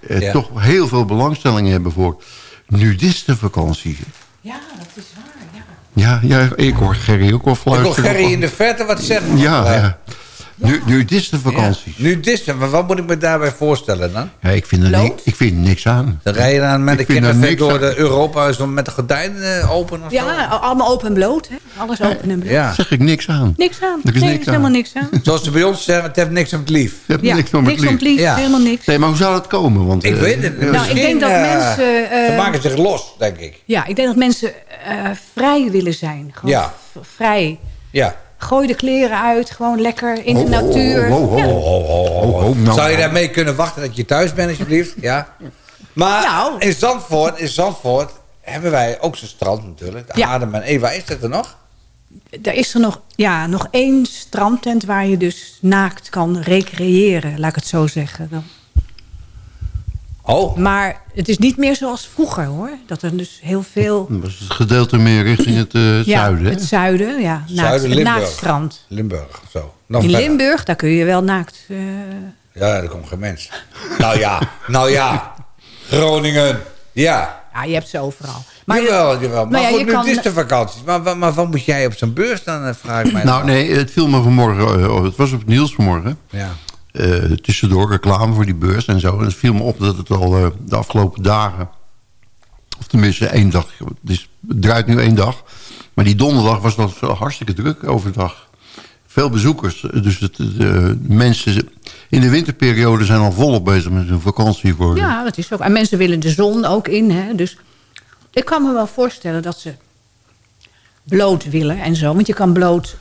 eh, Ja. toch heel veel belangstelling hebben voor nudistenvakantie. Ja, dat is waar, ja. Ja, ja, ik hoor Gerry ook al Ik wil fluisteren. Gerry in de verte wat zeggen. Ja, ja. Nu, nudistenvakantie. Nu dit, maar wat moet ik me daarbij voorstellen dan? Ja, ik, vind er ni- ik vind niks aan. Dan rij je dan met Ik kippenvet niks door aan. de Europa zo met de gordijnen eh, open of zo? Ja, allemaal open en bloot, hè. Alles open en bloot. Ja. zeg ik niks aan. Niks aan. Er is nee, niks is helemaal aan. niks aan. Zoals ze bij ons zeggen, het heeft niks om het lief. Je hebt Ja, niks van niks het het lief, Ja. helemaal niks. Nee, maar hoe zou dat komen? Want, Ik eh, weet het. Nou, ik denk dat eh, mensen... eh, Ze maken zich los, denk ik. Ja, ik denk dat mensen eh, vrij willen zijn. Gewoon Ja. vrij. Ja. Gooi de kleren uit, gewoon lekker in de natuur. Zou je nou. daarmee kunnen wachten dat je thuis bent, alsjeblieft? Ja. Maar Nou. in, Zandvoort, in Zandvoort hebben wij ook zo'n strand natuurlijk. De Ja. Adem en Eva, is dat er nog? Er is er nog, ja, nog één strandtent waar je dus naakt kan recreëren, laat ik het zo zeggen. Dan. Oh. Maar het is niet meer zoals vroeger hoor. Dat er dus heel veel... Dat is het gedeelte meer richting het eh, ja, zuiden. hè? het zuiden, ja. Naakt, Zuiden het Limburg. naaktstrand. Limburg zo. Nog In verder. Limburg, daar kun je wel naakt... eh, Ja, daar komt geen mens. nou ja, nou ja. Groningen. Ja. ja, je hebt ze overal. Maar Maar je- jawel, jawel. Maar nou ja, goed, nu kan- het is de vakantie. Maar, maar, maar wat moet jij op zo'n beurs dan, eh, vraag ik mij Nou dan. nee, het viel me vanmorgen... eh, het was op het nieuws vanmorgen. Ja. Eh, tussendoor reclame voor die beurs en zo. En het viel me op dat het al eh, de afgelopen dagen... of tenminste één dag... het, is, het draait nu één dag... maar die donderdag was dat hartstikke druk overdag. Veel bezoekers. Dus de mensen in de winterperiode zijn al volop bezig met hun vakantie. Voor, Ja, dat is ook. En mensen willen de zon ook in. Hè? Dus ik kan me wel voorstellen dat ze bloot willen en zo. Want je kan bloot...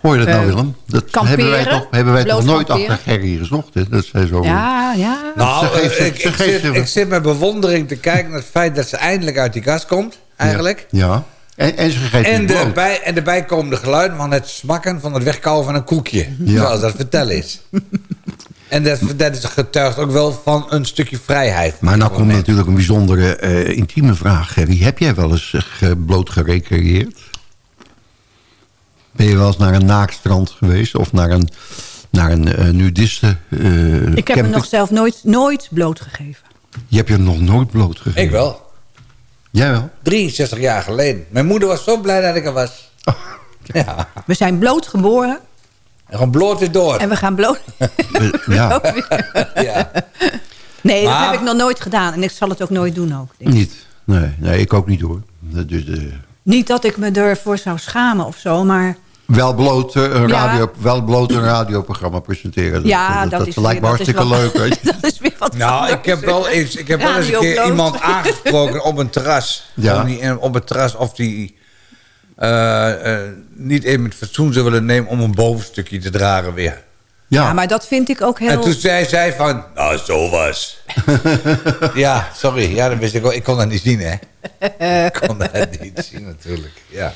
Hoor je dat nou eh, Willem? Dat kamperen, hebben wij toch, hebben wij toch nooit kamperen. achter Gerry gezocht. Hè? Dat zij zo... Ja, ja. Nou, Ze geeft- ik, ze ik, geeft zit, ze- ik zit met bewondering te kijken naar het feit dat ze eindelijk uit die kast komt. Eigenlijk. Ja. En, en ze geeft En het de, bij, en de bijkomende geluiden van het smakken van het wegkouwen van een koekje. Ja. Zoals dat vertellen is. en dat, dat is getuigt ook wel van een stukje vrijheid. Maar nou komt natuurlijk een bijzondere eh, intieme vraag, Gerry. Heb jij wel eens eh, bloot gerecreëerd? Ben je wel eens naar een naakstrand geweest? Of naar een, naar een eh, nudiste eh, Ik heb camping? me nog zelf nooit, nooit blootgegeven. Je hebt je nog nooit blootgegeven? Ik wel. Jij wel? 63 jaar geleden. Mijn moeder was zo blij dat ik er was. Ja. We zijn bloot geboren En gewoon bloot weer door. en we gaan bloot... ja. Nee, dat heb ik nog nooit gedaan. En ik zal het ook nooit doen ook. denk ik. Niet? Nee, nee, ik ook niet hoor. Dus, Niet dat ik me ervoor zou schamen of zo, maar... wel, bloot, eh, een Ja. radio, wel bloot een radioprogramma presenteren. Ja, dat is lijkt me dat hartstikke wel- leuk. Dat is weer wat Nou, anders. ik heb wel eens, ik heb wel eens een keer bloot. iemand aangesproken op een terras. Ja. In- op het terras of die eh, eh, niet even het fatsoen zou willen nemen om een bovenstukje te dragen weer. Ja, maar dat vind ik ook heel... En toen zei zij van, nou zo was. ja, sorry, ja, dat wist ik. Ik kon dat niet zien, hè. ik kon dat niet zien natuurlijk, ja.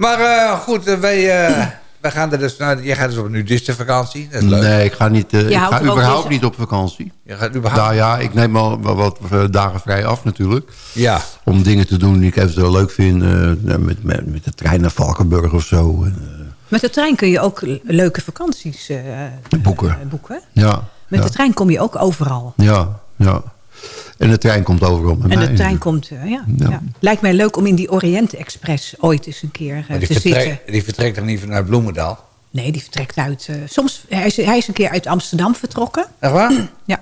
Maar eh, goed, eh, wij, eh, wij gaan er dus naar... Jij gaat dus op een nudistenvakantie, dat is leuk. Nee, ik ga, niet, eh, Je ik ga er überhaupt niet op vakantie. Je gaat überhaupt... Nou ja, ik neem al wel wat dagen vrij af natuurlijk. Ja. Om dingen te doen die ik eventueel leuk vind. eh, met, met, met de trein naar Valkenburg of zo. En, Met de trein kun je ook le- leuke vakanties eh, boeken. boeken. Ja, Met ja, de trein kom je ook overal. ja, ja. En de trein komt overal met En mij. de trein komt, eh, ja, Ja. ja. Lijkt mij leuk om in die Oriënt Express ooit eens een keer eh, te zitten. die vertrekt toch niet vanuit Bloemendaal? Nee, die vertrekt uit... eh, soms, hij is, hij is een keer uit Amsterdam vertrokken. Echt waar? Ja.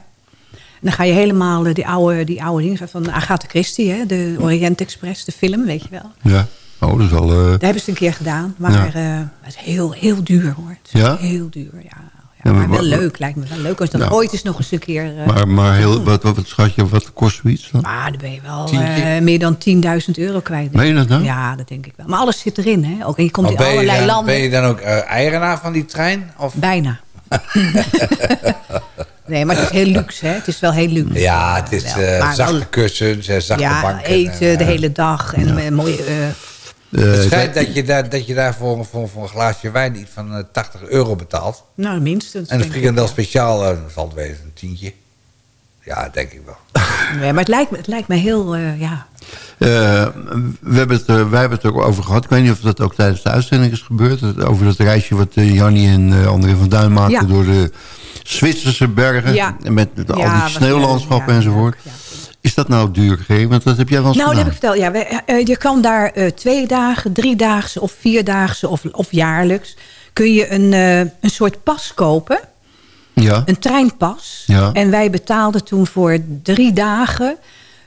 En dan ga je helemaal die oude, die oude dingen van Agatha Christie, hè, de Orient Express, de film, weet je wel. Ja. Oh, dat is al... eh, Dat hebben ze een keer gedaan. Maar Ja. eh, het is heel, heel duur hoor. Het is Ja? heel duur, ja. Ja, maar wel leuk, lijkt me wel leuk. Als dat Ja. ooit eens nog eens een keer... eh, maar maar heel, wat, wat, wat schat je, wat kost zoiets dan? maar dan ben je wel eh, meer dan 10.000 euro kwijt. Meen je dat nou? Ja, dat denk ik wel. Maar alles zit erin, hè. Ook, en je komt in ben, je allerlei dan, landen. ben je dan ook eh, eigenaar van die trein? Of? Bijna. nee, maar het is heel luxe, hè. Het is wel heel luxe. Ja, het is eh, zachte kussens, en zachte ja, banken. eten en, de hele dag. En mooie... eh, Het schijnt dat je daar, dat je daar voor, voor, voor een glaasje wijn iets van eh, 80 euro betaalt. nou, minstens. En een frikandel speciaal eh, zal het wezen, een tientje. Ja, denk ik wel. Nee, maar het lijkt me, het lijkt me heel... eh, ja, Eh, we hebben het, eh, wij hebben het er ook over gehad. Ik weet niet of dat ook tijdens de uitzending is gebeurd. Over dat reisje wat eh, Jannie en eh, André van Duin maakten... Ja. door de Zwitserse bergen. Ja. En met, al Ja, die sneeuwlandschappen leuk, ja, enzovoort. Is dat nou duur, G? Want dat heb jij wel eens Nou, dat heb ik verteld. Ja, we- eh, je kan daar eh, twee dagen, driedaagse of vierdaagse of, of jaarlijks... kun je een, eh, een soort pas kopen. Ja. Een treinpas. Ja. En wij betaalden toen voor drie dagen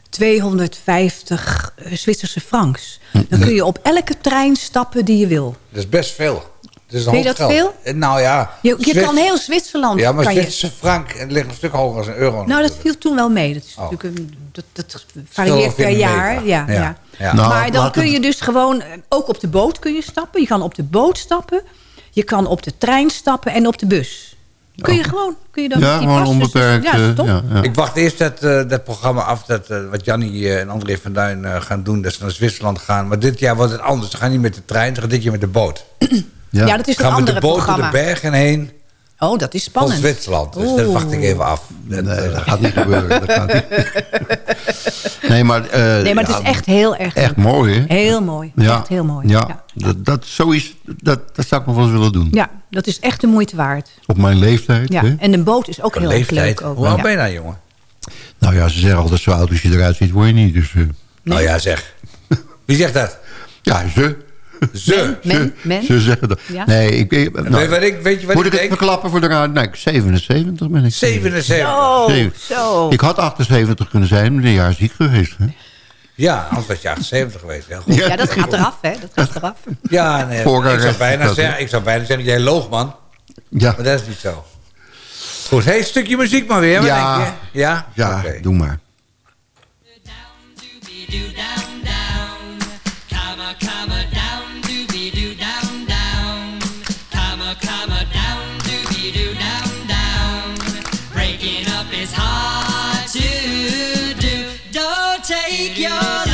250 eh, Zwitserse francs. Dan kun je op elke trein stappen die je wil. Dat is best veel. Het is een Vind je dat geld. veel? Eh, Nou ja. Je, je Zwits- kan heel Zwitserland... Ja, maar kan je, Zwitserse frank ligt een stuk hoger als een euro. nou, dat viel toen wel mee. Dat, is Oh. natuurlijk een, dat, dat varieert per jaar. meter. Ja, Ja. ja. Ja. Nou, maar dan kun het- je dus gewoon... eh, Ook op de boot kun je stappen. Je kan op de boot stappen. Je kan op de trein stappen en op de bus. Kun je gewoon... Kun je dan Ja, met die gewoon pas- dus- onbeperkt. Ja, eh, top. ja, ja. Ik wacht eerst dat, eh, dat programma af, dat, eh, wat Jannie en André van Duin eh, gaan doen. Dat ze naar Zwitserland gaan. Maar dit jaar wordt het anders. Ze gaan niet met de trein, ze gaan dit jaar met de boot. Ja. Ja, dat is Ze een gaan met de boot door de bergen heen Oh, dat is van spannend. Zwitserland. Dus dat wacht ik even af. Dat, Nee, dat gaat niet gebeuren. Dat gaat niet. Nee, maar, eh, Nee, maar het ja, is echt heel erg Echt leuk. mooi, hè? Heel mooi. Ja. Echt heel mooi. Ja, Ja. Dat, dat, zoiets, dat, dat zou ik nog wel eens willen doen. Ja, dat is echt de moeite waard. Op mijn leeftijd. Ja. Hè? En de boot is ook heel leeftijd. erg leuk. Ook. Hoe oud ben je nou, jongen? Nou ja, ze zeggen altijd zo oud als je eruit ziet, word je niet. Dus, eh, Nou ja, zeg. Wie zegt dat? ja, ze. Ze. Men, men. Ze zeggen dat. Ja. Nee, ik, nou, weet, je wat ik, weet je wat moet ik ik het verklappen voor de raad? Nee, ik 77 ben ik. 77. Zo, Zeven. zo. Ik had 78 kunnen zijn, maar een jaar ziek geweest. Hè? Ja, anders was je 78 geweest. Heel goed. Ja, dat gaat eraf, hè? Dat gaat eraf. Ja, nee, Voorraad ik, zou bijna dat, zeggen, ik zou bijna zeggen, jij loog, man. Ja, Maar dat is niet zo. Goed, hey, stukje muziek maar weer. Wat Ja. denk je? Ja? ja Oké. doe maar. Breaking your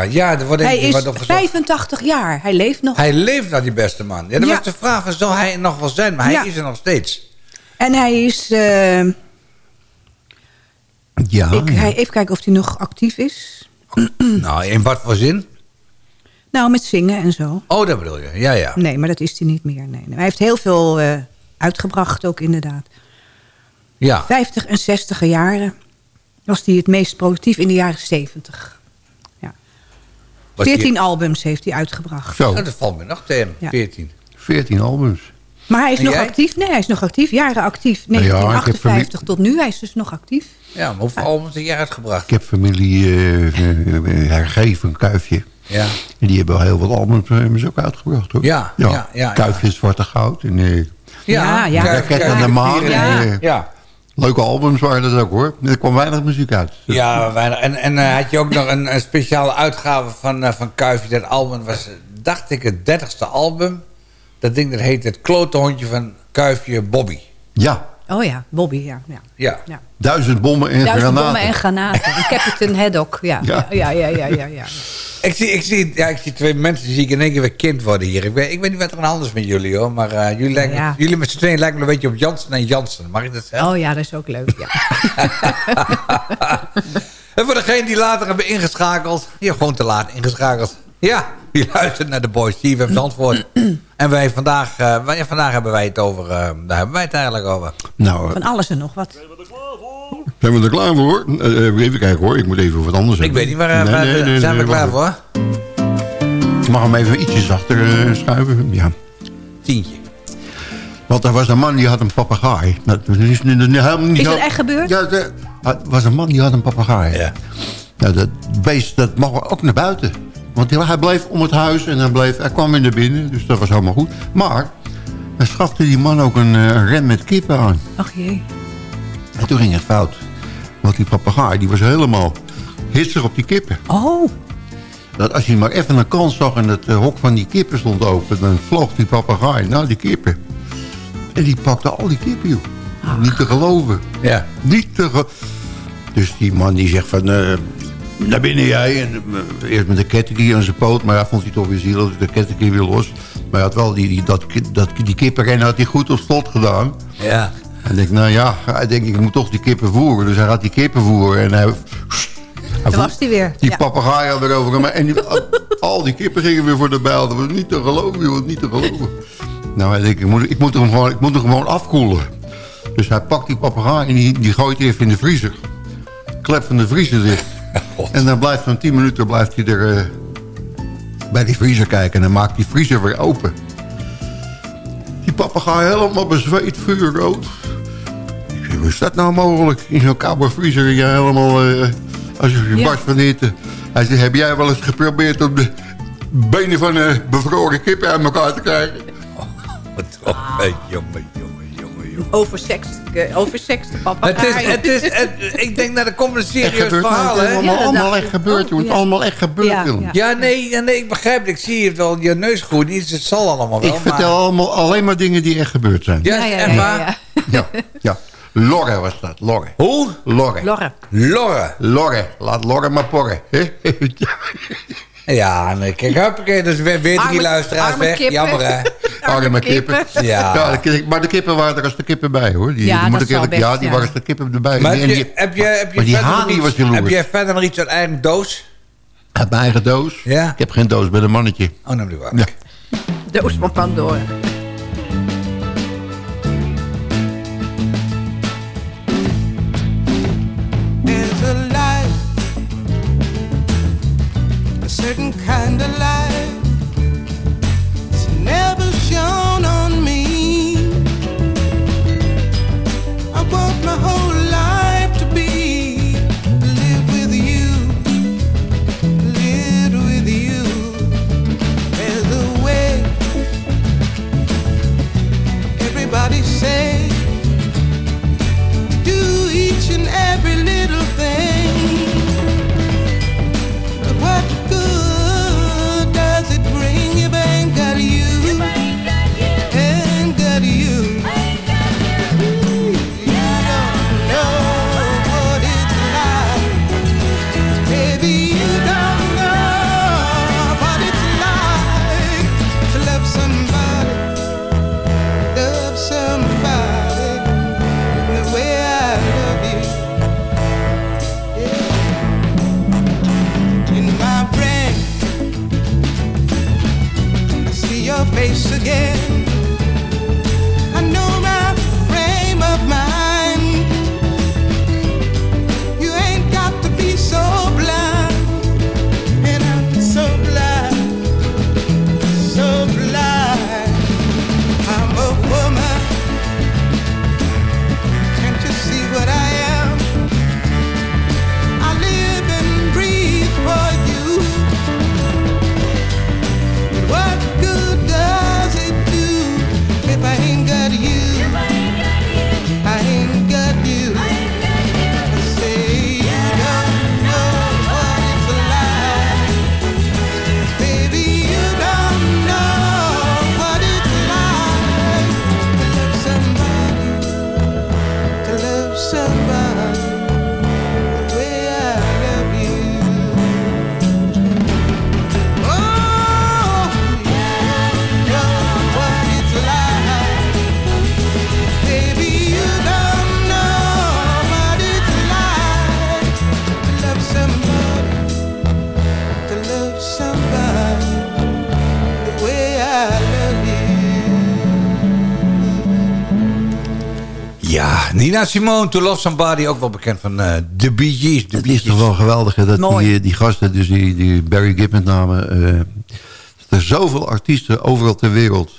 Ja, er wordt Hij even is wat opgezocht. 85 jaar. Hij leeft nog. Hij leeft nou, die beste man. Ja, dat Ja. was de vraag van, zal hij er nog wel zijn? Maar hij Ja. is er nog steeds. En hij is... eh, Ja. ik, hij, even kijken of hij nog actief is. nou, in wat voor zin? Nou, met zingen en zo. Oh, dat bedoel je. Ja, ja. Nee, maar dat is hij niet meer. Nee, nee. Hij heeft heel veel eh, uitgebracht ook inderdaad. Ja. 50 en 60 jaren was hij het meest productief in de jaren 70. Ja. Was 14 die- albums heeft hij uitgebracht. Zo, Nou, dat valt me nog tegen. Ja. 14. 14 albums. Maar hij is En nog jij? actief. Nee, hij is nog actief. Jaren actief. Nou ja, ik heb 1958 tot nu. Hij is dus nog actief. Ja, maar hoeveel albums heb jij uitgebracht? Ik heb familie eh eh, Hergeven, Kuifje. Ja. En die hebben wel heel wat albums eh, ook uitgebracht hoor. Ja, ja, ja, ja. Kuifje, Zwarte Goud. En, eh, Ja, ja. Raket aan de maan. Ja. en, eh, Ja. Leuke albums waren dat ook hoor. Er kwam weinig muziek uit. Ja, weinig. En, en eh, had je ook nog een, een speciale uitgave van, uh, van Kuifje. Dat album was, eh, dacht ik, het dertigste album. Dat ding dat heet Het klote hondje van Kuifje Bobby. Ja, Oh ja, Bobby, ja. ja. Ja. ja. duizend bommen en Duizend granaten. bommen en granaten. En Captain Haddock, ja. Ja, Ja. ja, ja, ja, ja. Ja. Ik zie, ik, zie, ja, ik zie twee mensen die zie ik in één keer weer kind worden hier. Ik weet, ik weet niet wat er aan is met jullie hoor. Maar eh, jullie, lijken, Ja. jullie met z'n tweeën lijken me een beetje op Jansen en Jansen. Mag ik dat zeggen? Oh ja, dat is ook leuk, ja. En voor degene die later hebben ingeschakeld. Je hebt gewoon te laat ingeschakeld. Ja, die luistert naar de Boys CFM Zandvoort. en wij vandaag, eh, wij, vandaag hebben wij het over... eh, daar hebben wij het eigenlijk over. Nou, Van alles en nog wat. Zijn we er klaar voor? Eh, eh, even kijken hoor, ik moet even wat anders Ik hebben. weet niet waar, eh, Nee, waar- nee, nee, zijn we nee, klaar voor. Ik mag hem even ietsje zachter schuiven. Ja. Tientje. Want er was een man die had een papegaai. Nou, Dat is, nu- nu helemaal niet Is dat echt gebeurd? Ja, er er was een man die had een papegaai. Ja. Nou, dat beest dat mag ook naar buiten. Want hij- hij bleef om het huis en hij, bleef, hij kwam weer naar binnen. Dus dat was helemaal goed. Maar dan schafte die man ook een, een ren met kippen aan. Ach jee. En toen ging het fout. Want die papegaai die was helemaal hitsig op die kippen. Oh, Dat als hij maar even een kans zag en het eh, hok van die kippen stond open... dan vloog die papegaai naar die kippen. En die pakte al die kippen, joh. Niet te geloven. Ja. Niet te ge- Dus die man die zegt van... eh naar binnen jij. En, eh, eerst met de kettingkie aan zijn poot. Maar hij vond hij toch weer zielig. Dus de kettingkie weer los. Maar hij had wel die, die, dat, dat, die kippenrennen had hij goed op slot gedaan. Ja. En ik nou ja, hij denkt ik moet toch die kippen voeren. Dus hij gaat die kippen voeren. En hij... hij daar was hij weer. die Ja. papegaai had weer over hem. En die, al, al die kippen gingen weer voor de bijl. Dat was niet te geloven, joh. Niet te geloven. Nou, hij denkt, ik moet, ik, moet hem gewoon, ik moet hem gewoon afkoelen. Dus hij pakt die papegaai en die, die gooit hij even in de vriezer. Klep van de vriezer dicht. En dan blijft zo'n 10 minuten blijft hij er eh, bij die vriezer kijken. En dan maakt die vriezer weer open. Die papegaai helemaal bezweet, vuurrood. Ik zeg, hoe is dat nou mogelijk? In zo'n koude vriezer, je helemaal... eh, als je je Ja. barst van hitte. Hij zegt, heb jij wel eens geprobeerd om de benen van een bevroren kippen uit elkaar te krijgen? Wat toch, jongen, jongen, jongen, jongen. Oversext, uh, oversext papa. Het is, het is, het- ik denk dat er komt een serieus verhaal, het is allemaal, Ja, allemaal echt gebeurd, joh. Het is allemaal echt gebeurd, Ja, ja. Ja, nee, ja, nee, ik begrijp het. Ik zie het wel. Je neus groeit niet. Het zal allemaal wel. Ik vertel maar- allemaal, alleen maar dingen die echt gebeurd zijn. Ja, Ja, ja, echt ja, waar? ja, Ja, ja. Lorre was dat, Lorre. Hoe? Lorre. Lorre. Lorre. Lorre. Laat Lorre maar porren. Ja, nee, kijk, huppakee. Dus weer, weer drie Arme- luisteraars arme weg. kippen. Jammer, hè? Arme kippen. Ja. de maar de kippen waren er als de kippen bij, hoor. Die, Ja, die moet ik eerlijk- zal best, Ja, die ja. waren als de kippen erbij. Maar Die- heb je, die- heb je, heb je maar die haan, die was jaloers. Heb jij verder nog iets uit eigen doos? Uit mijn eigen doos. Ja. Ik heb geen doos bij een mannetje. Oh, neem die waar. Ja. Doos van Pandora. Somebody Nina Simone, To Love Somebody, ook wel bekend van eh de Bee Gees. De Het is toch wel geweldig hè, dat Mooi. die, die gasten, dus die, die Barry Gibb met name... eh, dat er zoveel artiesten overal ter wereld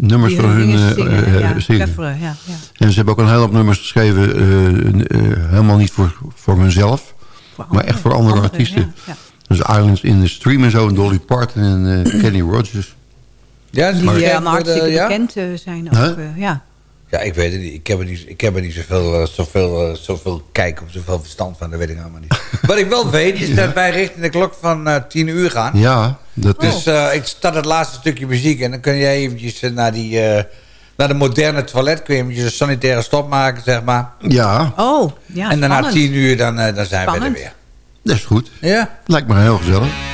nummers Die van hun eh, zingen, eh, ja, zingen. ja, ja. En ze hebben ook een hele hoop nummers geschreven, eh, eh, helemaal niet voor, voor hunzelf, maar echt voor andere artiesten. ja, Dus Islands in the Stream en zo, en Dolly Parton en eh, Kenny Rogers. Ja, Die maar- eh, maar hartstikke ja? bekend eh, zijn ook. Huh? eh, ja. Ja, ik weet het niet. Ik heb er niet, ik heb er niet zoveel, eh, zoveel, eh, zoveel kijk of zoveel verstand van. Dat weet ik allemaal niet. Wat ik wel weet, is dat wij richting de klok van eh 10 uur gaan. Ja, dat is... Dus eh, ik start het laatste stukje muziek. En dan kun jij eventjes naar, die, eh, naar de moderne toilet... kun je eventjes een sanitaire stop maken, zeg maar. Ja, Oh, ja, en daarna. 10 uur, dan, dan zijn we er weer. dat is goed. Ja? Lijkt me heel gezellig.